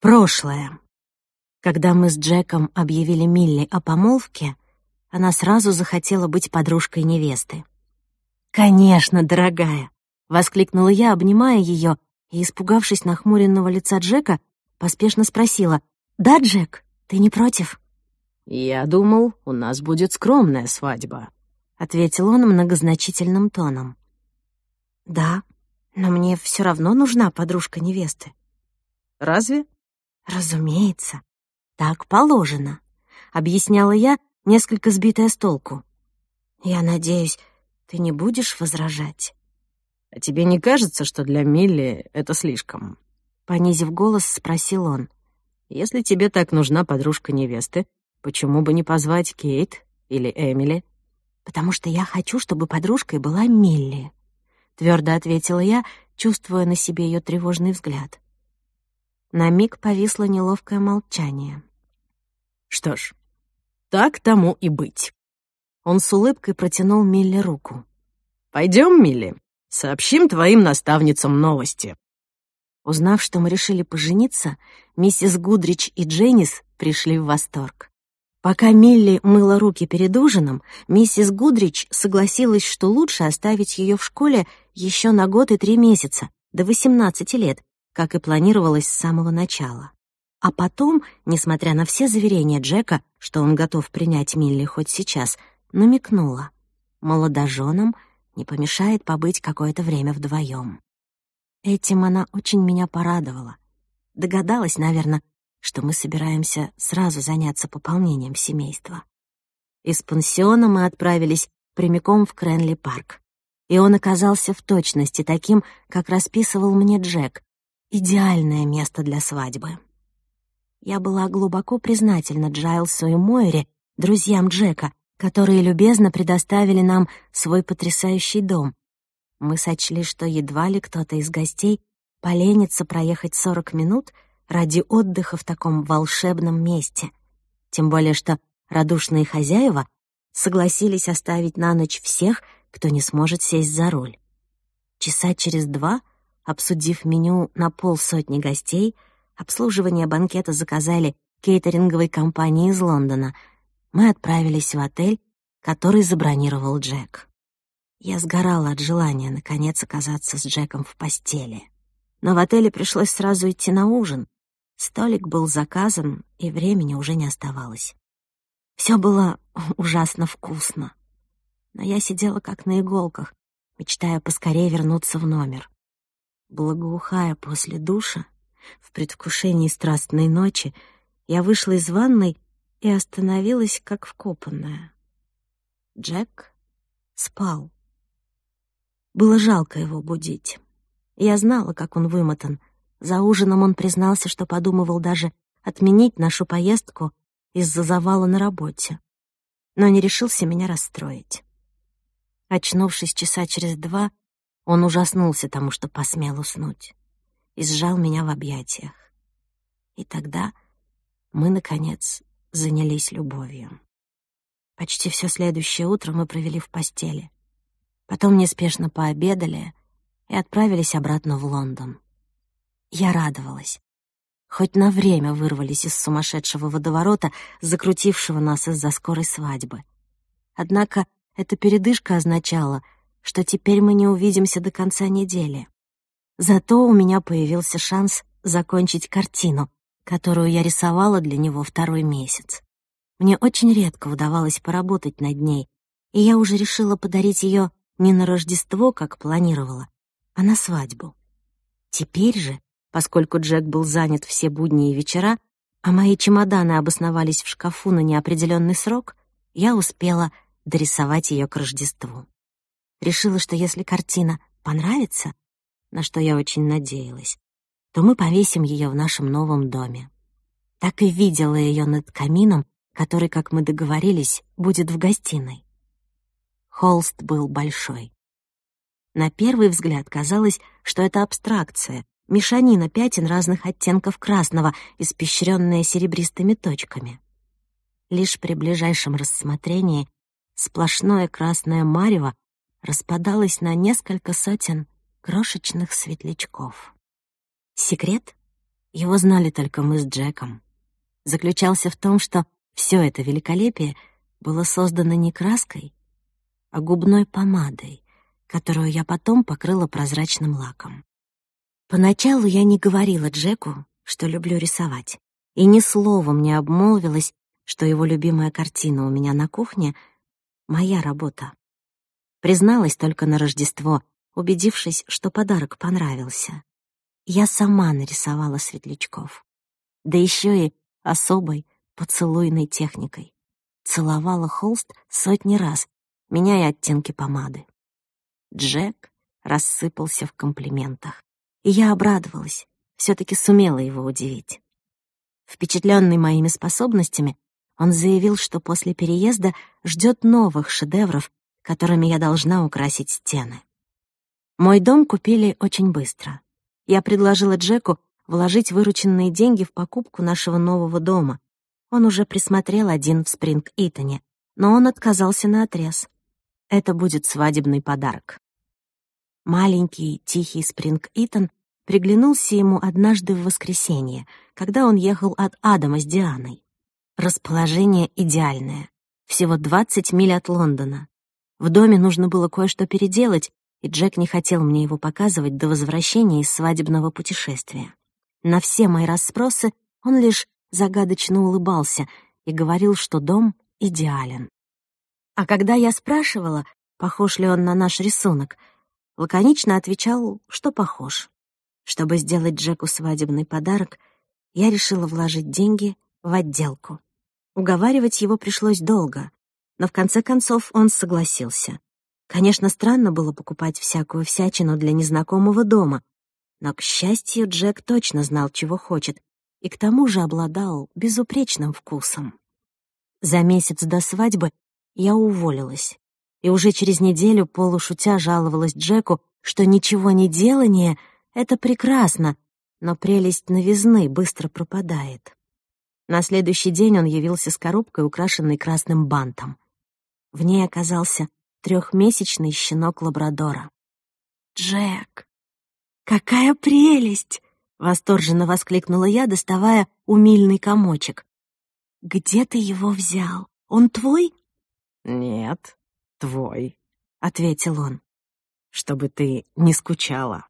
Прошлое. Когда мы с Джеком объявили Милли о помолвке, она сразу захотела быть подружкой невесты. «Конечно, дорогая!» — воскликнула я, обнимая ее, и, испугавшись нахмуренного лица Джека, поспешно спросила. «Да, Джек, ты не против?» «Я думал, у нас будет скромная свадьба», — ответил он многозначительным тоном. «Да, но мне все равно нужна подружка невесты». «Разве?» «Разумеется. Так положено», — объясняла я, несколько сбитая с толку. «Я надеюсь, ты не будешь возражать». «А тебе не кажется, что для Милли это слишком?» Понизив голос, спросил он. «Если тебе так нужна подружка невесты, почему бы не позвать Кейт или Эмили?» «Потому что я хочу, чтобы подружкой была Милли», — твердо ответила я, чувствуя на себе ее тревожный взгляд. На миг повисло неловкое молчание. «Что ж, так тому и быть». Он с улыбкой протянул Милли руку. «Пойдем, Милли, сообщим твоим наставницам новости». Узнав, что мы решили пожениться, миссис Гудрич и Дженнис пришли в восторг. Пока Милли мыла руки перед ужином, миссис Гудрич согласилась, что лучше оставить ее в школе еще на год и три месяца, до 18 лет, как и планировалось с самого начала. А потом, несмотря на все заверения Джека, что он готов принять Милли хоть сейчас, намекнула. Молодоженам не помешает побыть какое-то время вдвоем. Этим она очень меня порадовала. Догадалась, наверное, что мы собираемся сразу заняться пополнением семейства. Из пансиона мы отправились прямиком в Кренли-парк. И он оказался в точности таким, как расписывал мне Джек, идеальное место для свадьбы. Я была глубоко признательна Джайлсу и Мойре, друзьям Джека, которые любезно предоставили нам свой потрясающий дом. Мы сочли, что едва ли кто-то из гостей поленится проехать 40 минут ради отдыха в таком волшебном месте. Тем более, что радушные хозяева согласились оставить на ночь всех, кто не сможет сесть за руль. Часа через два Обсудив меню на полсотни гостей, обслуживание банкета заказали кейтеринговой компании из Лондона. Мы отправились в отель, который забронировал Джек. Я сгорала от желания, наконец, оказаться с Джеком в постели. Но в отеле пришлось сразу идти на ужин. Столик был заказан, и времени уже не оставалось. Все было ужасно вкусно. Но я сидела как на иголках, мечтая поскорее вернуться в номер. Благоухая после душа, в предвкушении страстной ночи, я вышла из ванной и остановилась, как вкопанная. Джек спал. Было жалко его будить. Я знала, как он вымотан. За ужином он признался, что подумывал даже отменить нашу поездку из-за завала на работе. Но не решился меня расстроить. Очнувшись часа через два, он ужаснулся тому, что посмел уснуть, и сжал меня в объятиях. И тогда мы, наконец, занялись любовью. Почти все следующее утро мы провели в постели. Потом неспешно пообедали и отправились обратно в Лондон. Я радовалась. Хоть на время вырвались из сумасшедшего водоворота, закрутившего нас из-за скорой свадьбы. Однако эта передышка означала — что теперь мы не увидимся до конца недели. Зато у меня появился шанс закончить картину, которую я рисовала для него второй месяц. Мне очень редко удавалось поработать над ней, и я уже решила подарить ее не на Рождество, как планировала, а на свадьбу. Теперь же, поскольку Джек был занят все будни и вечера, а мои чемоданы обосновались в шкафу на неопределенный срок, я успела дорисовать ее к Рождеству решила, что если картина понравится, на что я очень надеялась, то мы повесим ее в нашем новом доме. Так и видела ее над камином, который, как мы договорились, будет в гостиной. Холст был большой. На первый взгляд казалось, что это абстракция, мешанина пятен разных оттенков красного, испещренная серебристыми точками. Лишь при ближайшем рассмотрении сплошное красное марево распадалась на несколько сотен крошечных светлячков. Секрет, его знали только мы с Джеком, заключался в том, что все это великолепие было создано не краской, а губной помадой, которую я потом покрыла прозрачным лаком. Поначалу я не говорила Джеку, что люблю рисовать, и ни словом не обмолвилась, что его любимая картина у меня на кухне — моя работа призналась только на Рождество, убедившись, что подарок понравился. Я сама нарисовала светлячков. Да еще и особой поцелуйной техникой. Целовала холст сотни раз, меняя оттенки помады. Джек рассыпался в комплиментах. И я обрадовалась, все таки сумела его удивить. Впечатленный моими способностями, он заявил, что после переезда ждет новых шедевров которыми я должна украсить стены. Мой дом купили очень быстро. Я предложила Джеку вложить вырученные деньги в покупку нашего нового дома. Он уже присмотрел один в Спринг-Итоне, но он отказался на отрез. Это будет свадебный подарок. Маленький, тихий Спринг-Итон приглянулся ему однажды в воскресенье, когда он ехал от Адама с Дианой. Расположение идеальное. Всего 20 миль от Лондона. В доме нужно было кое-что переделать, и Джек не хотел мне его показывать до возвращения из свадебного путешествия. На все мои расспросы он лишь загадочно улыбался и говорил, что дом идеален. А когда я спрашивала, похож ли он на наш рисунок, лаконично отвечал, что похож. Чтобы сделать Джеку свадебный подарок, я решила вложить деньги в отделку. Уговаривать его пришлось долго но в конце концов он согласился. Конечно, странно было покупать всякую всячину для незнакомого дома, но, к счастью, Джек точно знал, чего хочет, и к тому же обладал безупречным вкусом. За месяц до свадьбы я уволилась, и уже через неделю полушутя жаловалась Джеку, что ничего не делание — это прекрасно, но прелесть новизны быстро пропадает. На следующий день он явился с коробкой, украшенной красным бантом. В ней оказался трехмесячный щенок лабрадора. «Джек! Какая прелесть!» — восторженно воскликнула я, доставая умильный комочек. «Где ты его взял? Он твой?» «Нет, твой», — ответил он, — «чтобы ты не скучала».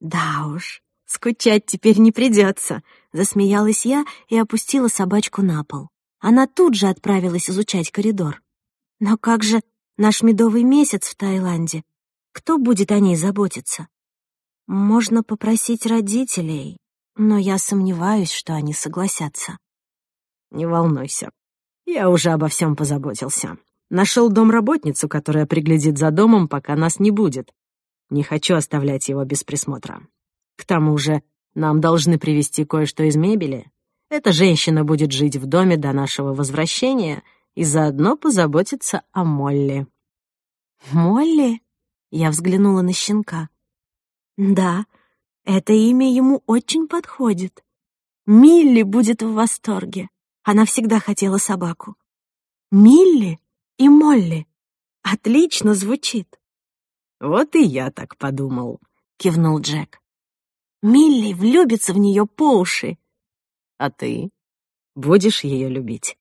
«Да уж, скучать теперь не придется», — засмеялась я и опустила собачку на пол. Она тут же отправилась изучать коридор. Но как же наш медовый месяц в Таиланде? Кто будет о ней заботиться? Можно попросить родителей, но я сомневаюсь, что они согласятся. Не волнуйся. Я уже обо всем позаботился. Нашел домработницу, которая приглядит за домом, пока нас не будет. Не хочу оставлять его без присмотра. К тому же нам должны привезти кое-что из мебели. Эта женщина будет жить в доме до нашего возвращения — и заодно позаботиться о Молли. «Молли?» — я взглянула на щенка. «Да, это имя ему очень подходит. Милли будет в восторге. Она всегда хотела собаку. Милли и Молли. Отлично звучит». «Вот и я так подумал», — кивнул Джек. «Милли влюбится в нее по уши». «А ты будешь ее любить?»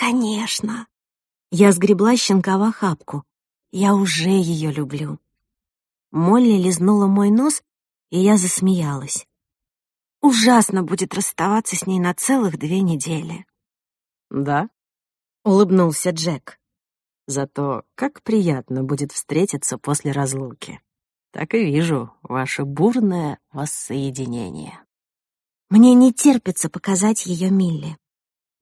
«Конечно!» Я сгребла щенка в охапку. Я уже ее люблю. Молли лизнула мой нос, и я засмеялась. Ужасно будет расставаться с ней на целых две недели. «Да?» — улыбнулся Джек. «Зато как приятно будет встретиться после разлуки. Так и вижу ваше бурное воссоединение». Мне не терпится показать ее Милли.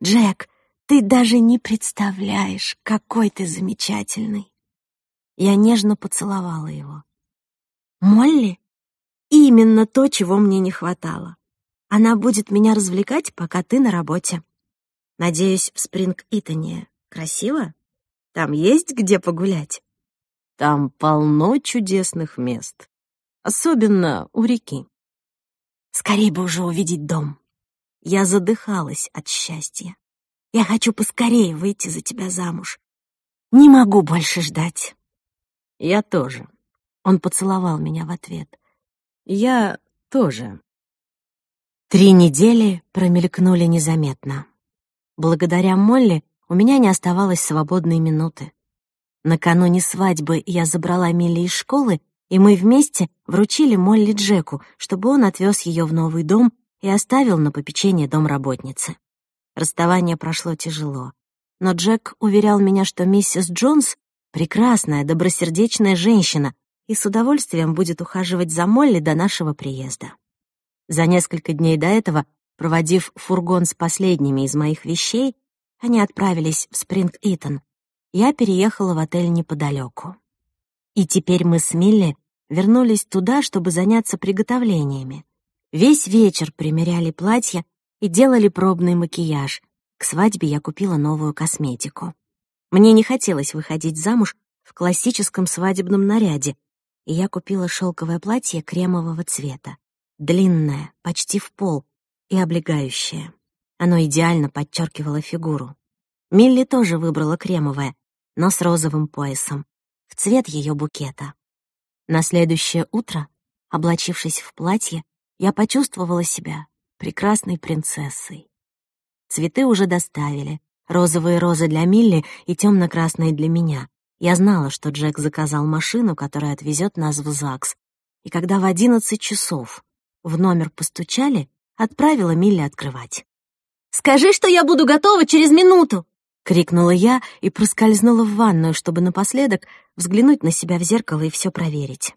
«Джек, ты даже не представляешь, какой ты замечательный. Я нежно поцеловала его. Молли? Именно то, чего мне не хватало. Она будет меня развлекать, пока ты на работе. Надеюсь, в Спринг-Итоне красиво? Там есть где погулять? Там полно чудесных мест. Особенно у реки. Скорей бы уже увидеть дом. Я задыхалась от счастья. Я хочу поскорее выйти за тебя замуж. Не могу больше ждать. Я тоже. Он поцеловал меня в ответ. Я тоже. Три недели промелькнули незаметно. Благодаря Молли у меня не оставалось свободной минуты. Накануне свадьбы я забрала Милли из школы, и мы вместе вручили Молли Джеку, чтобы он отвез ее в новый дом и оставил на попечение домработницы. Расставание прошло тяжело. Но Джек уверял меня, что миссис Джонс — прекрасная, добросердечная женщина и с удовольствием будет ухаживать за Молли до нашего приезда. За несколько дней до этого, проводив фургон с последними из моих вещей, они отправились в Спринг-Итон. Я переехала в отель неподалеку. И теперь мы с Милли вернулись туда, чтобы заняться приготовлениями. Весь вечер примеряли платья и делали пробный макияж. К свадьбе я купила новую косметику. Мне не хотелось выходить замуж в классическом свадебном наряде, и я купила шелковое платье кремового цвета. Длинное, почти в пол, и облегающее. Оно идеально подчеркивало фигуру. Милли тоже выбрала кремовое, но с розовым поясом, в цвет ее букета. На следующее утро, облачившись в платье, я почувствовала себя прекрасной принцессой. Цветы уже доставили. Розовые розы для Милли и темно-красные для меня. Я знала, что Джек заказал машину, которая отвезет нас в ЗАГС. И когда в одиннадцать часов в номер постучали, отправила Милли открывать. «Скажи, что я буду готова через минуту!» — крикнула я и проскользнула в ванную, чтобы напоследок взглянуть на себя в зеркало и все проверить.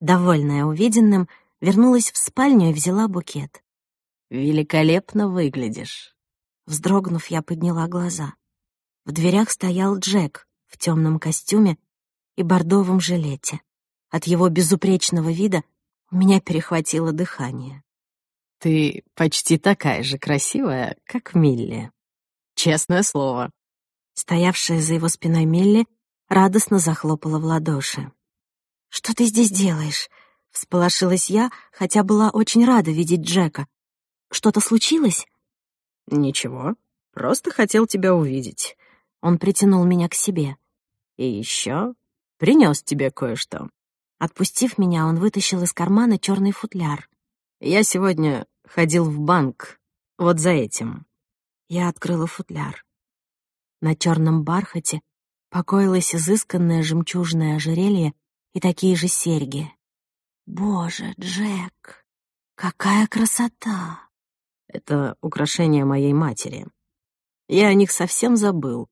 Довольная увиденным, вернулась в спальню и взяла букет. «Великолепно выглядишь». Вздрогнув, я подняла глаза. В дверях стоял Джек в темном костюме и бордовом жилете. От его безупречного вида у меня перехватило дыхание. «Ты почти такая же красивая, как Милли. Честное слово». Стоявшая за его спиной Милли радостно захлопала в ладоши. «Что ты здесь делаешь?» — всполошилась я, хотя была очень рада видеть Джека. Что-то случилось? Ничего. Просто хотел тебя увидеть. Он притянул меня к себе. И еще принес тебе кое-что. Отпустив меня, он вытащил из кармана черный футляр. Я сегодня ходил в банк. Вот за этим. Я открыла футляр. На черном бархате покоилось изысканное жемчужное ожерелье и такие же серьги. Боже, Джек, какая красота! это украшение моей матери. Я о них совсем забыл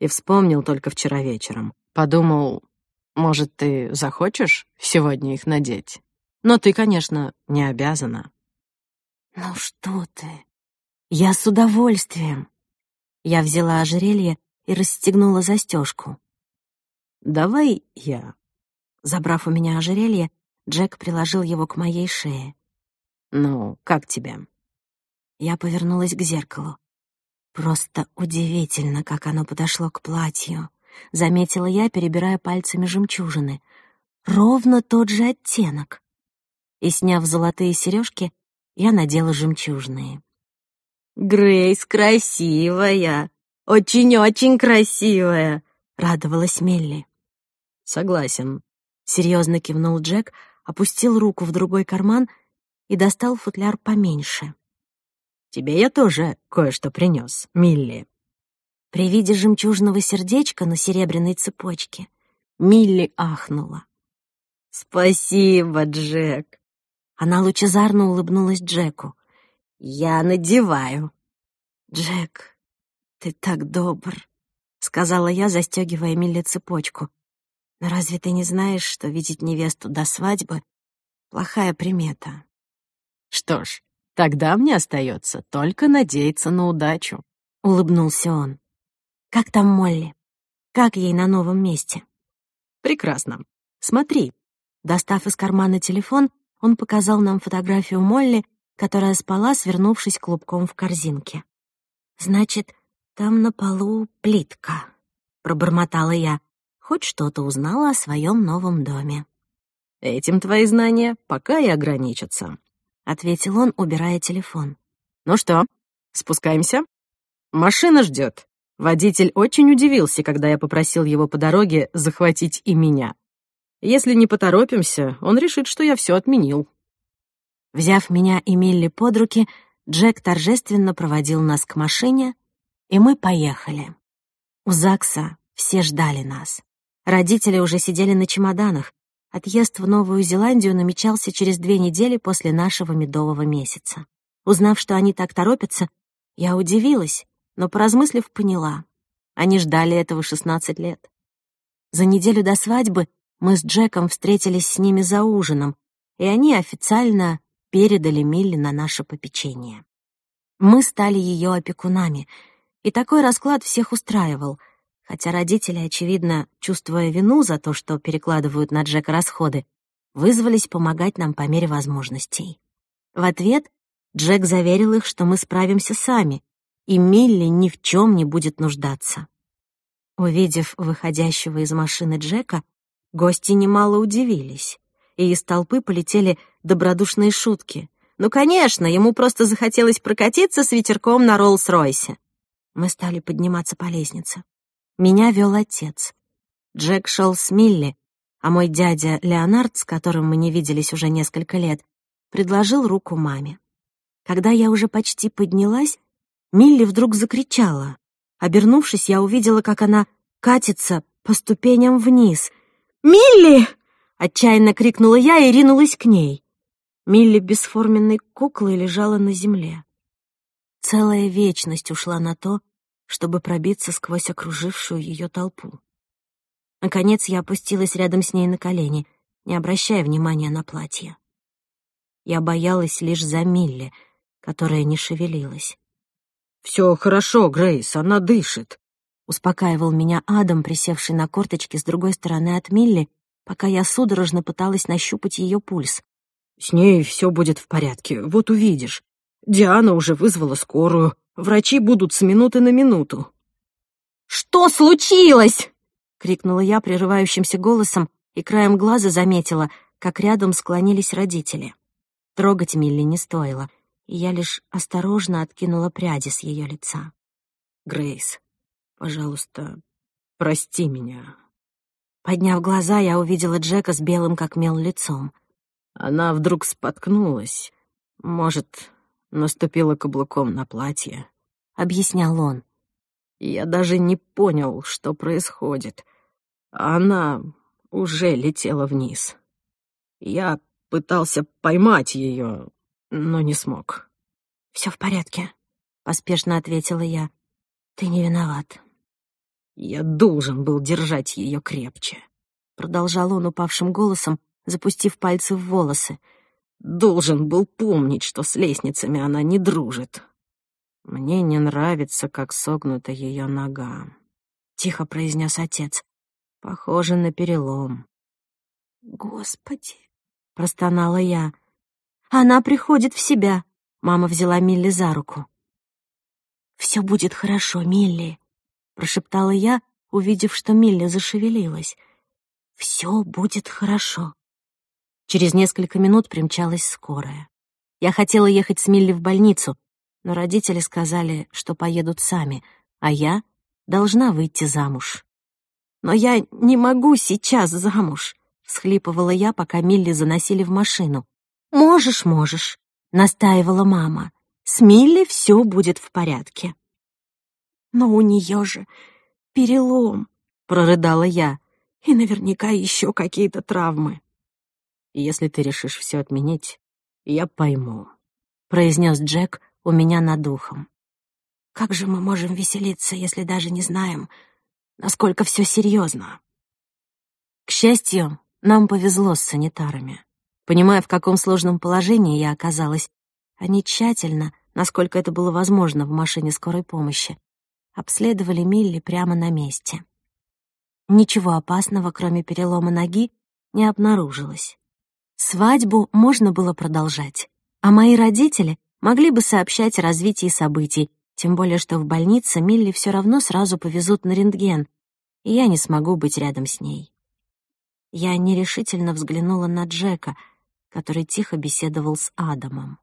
и вспомнил только вчера вечером. Подумал, может, ты захочешь сегодня их надеть? Но ты, конечно, не обязана. Ну что ты? Я с удовольствием. Я взяла ожерелье и расстегнула застежку. Давай я. Забрав у меня ожерелье, Джек приложил его к моей шее. «Ну, как тебе?» Я повернулась к зеркалу. Просто удивительно, как оно подошло к платью. Заметила я, перебирая пальцами жемчужины. Ровно тот же оттенок. И, сняв золотые сережки, я надела жемчужные. «Грейс красивая! Очень-очень красивая!» — радовалась Мелли. «Согласен», — серьезно кивнул Джек, опустил руку в другой карман и достал футляр поменьше. Тебе я тоже кое-что принёс, Милли». При виде жемчужного сердечка на серебряной цепочке Милли ахнула. «Спасибо, Джек!» Она лучезарно улыбнулась Джеку. «Я надеваю». «Джек, ты так добр», — сказала я, застегивая Милли цепочку. «Но разве ты не знаешь, что видеть невесту до свадьбы — плохая примета?» «Что ж, Тогда мне остается только надеяться на удачу», — улыбнулся он. «Как там Молли? Как ей на новом месте?» «Прекрасно. Смотри». Достав из кармана телефон, он показал нам фотографию Молли, которая спала, свернувшись клубком в корзинке. «Значит, там на полу плитка», — пробормотала я. Хоть что-то узнала о своем новом доме. «Этим твои знания пока и ограничатся», — ответил он, убирая телефон. «Ну что, спускаемся?» «Машина ждет. Водитель очень удивился, когда я попросил его по дороге захватить и меня. Если не поторопимся, он решит, что я все отменил». Взяв меня и Милли под руки, Джек торжественно проводил нас к машине, и мы поехали. У ЗАГСа все ждали нас. Родители уже сидели на чемоданах, Отъезд в Новую Зеландию намечался через две недели после нашего медового месяца. Узнав, что они так торопятся, я удивилась, но, поразмыслив, поняла. Они ждали этого 16 лет. За неделю до свадьбы мы с Джеком встретились с ними за ужином, и они официально передали Милли на наше попечение. Мы стали ее опекунами, и такой расклад всех устраивал — Хотя родители, очевидно, чувствуя вину за то, что перекладывают на Джека расходы, вызвались помогать нам по мере возможностей. В ответ Джек заверил их, что мы справимся сами, и Милли ни в чем не будет нуждаться. Увидев выходящего из машины Джека, гости немало удивились, и из толпы полетели добродушные шутки. Ну, конечно, ему просто захотелось прокатиться с ветерком на Роллс-Ройсе. Мы стали подниматься по лестнице. Меня вел отец. Джек шел с Милли, а мой дядя Леонард, с которым мы не виделись уже несколько лет, предложил руку маме. Когда я уже почти поднялась, Милли вдруг закричала. Обернувшись, я увидела, как она катится по ступеням вниз. «Милли!» — отчаянно крикнула я и ринулась к ней. Милли бесформенной куклой лежала на земле. Целая вечность ушла на то, чтобы пробиться сквозь окружившую ее толпу. Наконец я опустилась рядом с ней на колени, не обращая внимания на платье. Я боялась лишь за Милли, которая не шевелилась. «Все хорошо, Грейс, она дышит», — успокаивал меня Адам, присевший на корточки с другой стороны от Милли, пока я судорожно пыталась нащупать ее пульс. «С ней все будет в порядке, вот увидишь. Диана уже вызвала скорую, Врачи будут с минуты на минуту». «Что случилось?» — крикнула я прерывающимся голосом и краем глаза заметила, как рядом склонились родители. Трогать Милли не стоило, и я лишь осторожно откинула пряди с ее лица. «Грейс, пожалуйста, прости меня». Подняв глаза, я увидела Джека с белым как мел лицом. Она вдруг споткнулась. Может, наступила каблуком на платье. Объяснял он. Я даже не понял, что происходит. Она уже летела вниз. Я пытался поймать ее, но не смог. Всё в порядке», — поспешно ответила я. «Ты не виноват». «Я должен был держать ее крепче», — продолжал он упавшим голосом, запустив пальцы в волосы — Должен был помнить, что с лестницами она не дружит. Мне не нравится, как согнута ее нога. Тихо произнес отец. Похоже на перелом. Господи, простонала я. Она приходит в себя. Мама взяла Милли за руку. Все будет хорошо, Милли, прошептала я, увидев, что Милли зашевелилась. Все будет хорошо. Через несколько минут примчалась скорая. Я хотела ехать с Милли в больницу, но родители сказали, что поедут сами, а я должна выйти замуж. «Но я не могу сейчас замуж», — всхлипывала я, пока Милли заносили в машину. «Можешь, можешь», — настаивала мама. «С Милли все будет в порядке». «Но у нее же перелом», — прорыдала я, «и наверняка еще какие-то травмы». Если ты решишь все отменить, я пойму», — произнес Джек у меня над духом. «Как же мы можем веселиться, если даже не знаем, насколько все серьезно?» К счастью, нам повезло с санитарами. Понимая, в каком сложном положении я оказалась, а они тщательно, насколько это было возможно в машине скорой помощи, обследовали Милли прямо на месте. Ничего опасного, кроме перелома ноги, не обнаружилось. Свадьбу можно было продолжать, а мои родители могли бы сообщать о развитии событий, тем более что в больнице Милли все равно сразу повезут на рентген, и я не смогу быть рядом с ней. Я нерешительно взглянула на Джека, который тихо беседовал с Адамом.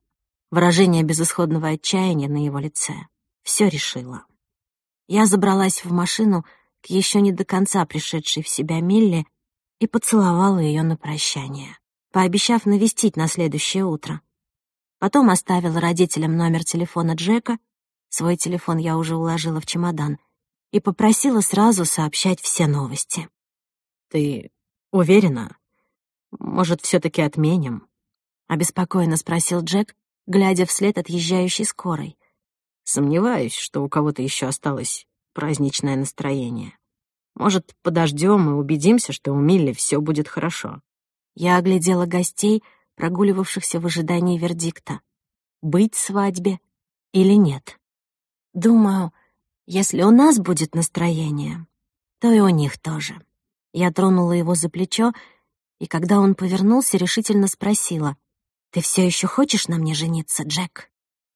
Выражение безысходного отчаяния на его лице все решило. Я забралась в машину к еще не до конца пришедшей в себя Милли и поцеловала ее на прощание пообещав навестить на следующее утро. Потом оставила родителям номер телефона Джека, свой телефон я уже уложила в чемодан, и попросила сразу сообщать все новости. «Ты уверена? Может, все таки отменим?» — обеспокоенно спросил Джек, глядя вслед отъезжающей скорой. «Сомневаюсь, что у кого-то еще осталось праздничное настроение. Может, подождем и убедимся, что у Милли все будет хорошо?» Я оглядела гостей, прогуливавшихся в ожидании вердикта. Быть свадьбе или нет? Думаю, если у нас будет настроение, то и у них тоже. Я тронула его за плечо, и когда он повернулся, решительно спросила. «Ты все еще хочешь на мне жениться, Джек?»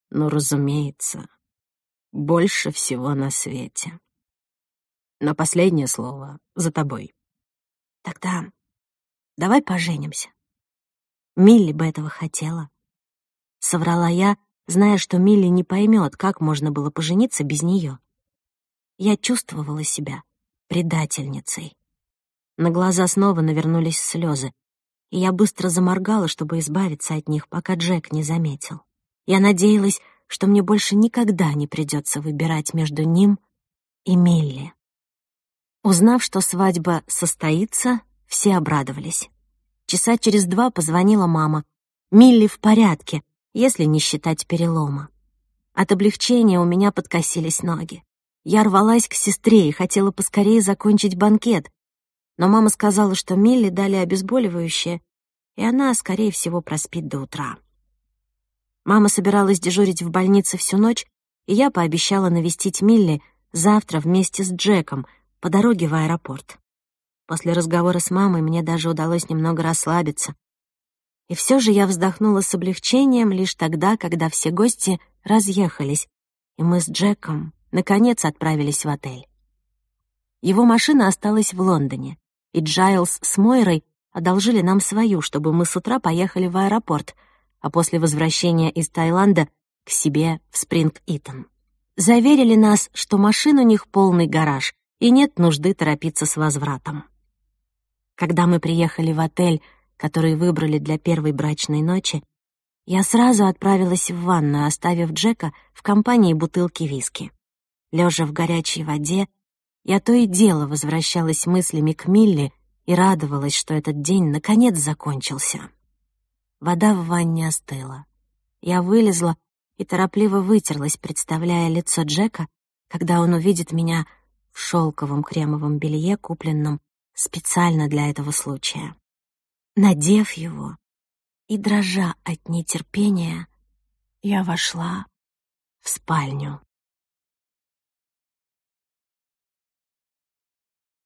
«Ну, разумеется. Больше всего на свете. Но последнее слово за тобой». «Тогда Давай поженимся». Милли бы этого хотела. Соврала я, зная, что Милли не поймет, как можно было пожениться без нее. Я чувствовала себя предательницей. На глаза снова навернулись слезы, и я быстро заморгала, чтобы избавиться от них, пока Джек не заметил. Я надеялась, что мне больше никогда не придется выбирать между ним и Милли. Узнав, что свадьба состоится, все обрадовались. Часа через два позвонила мама. Милли в порядке, если не считать перелома. От облегчения у меня подкосились ноги. Я рвалась к сестре и хотела поскорее закончить банкет, но мама сказала, что Милли дали обезболивающее, и она, скорее всего, проспит до утра. Мама собиралась дежурить в больнице всю ночь, и я пообещала навестить Милли завтра вместе с Джеком по дороге в аэропорт. После разговора с мамой мне даже удалось немного расслабиться. И все же я вздохнула с облегчением лишь тогда, когда все гости разъехались, и мы с Джеком, наконец, отправились в отель. Его машина осталась в Лондоне, и Джайлз с Мойрой одолжили нам свою, чтобы мы с утра поехали в аэропорт, а после возвращения из Таиланда к себе в Спринг-Итон. Заверили нас, что машин у них полный гараж, и нет нужды торопиться с возвратом. Когда мы приехали в отель, который выбрали для первой брачной ночи, я сразу отправилась в ванну, оставив Джека в компании бутылки виски. Лежа в горячей воде, я то и дело возвращалась мыслями к Милли и радовалась, что этот день наконец закончился. Вода в ванне остыла. Я вылезла и торопливо вытерлась, представляя лицо Джека, когда он увидит меня в шелковом кремовом белье, купленном специально для этого случая. Надев его и дрожа от нетерпения, я вошла в спальню.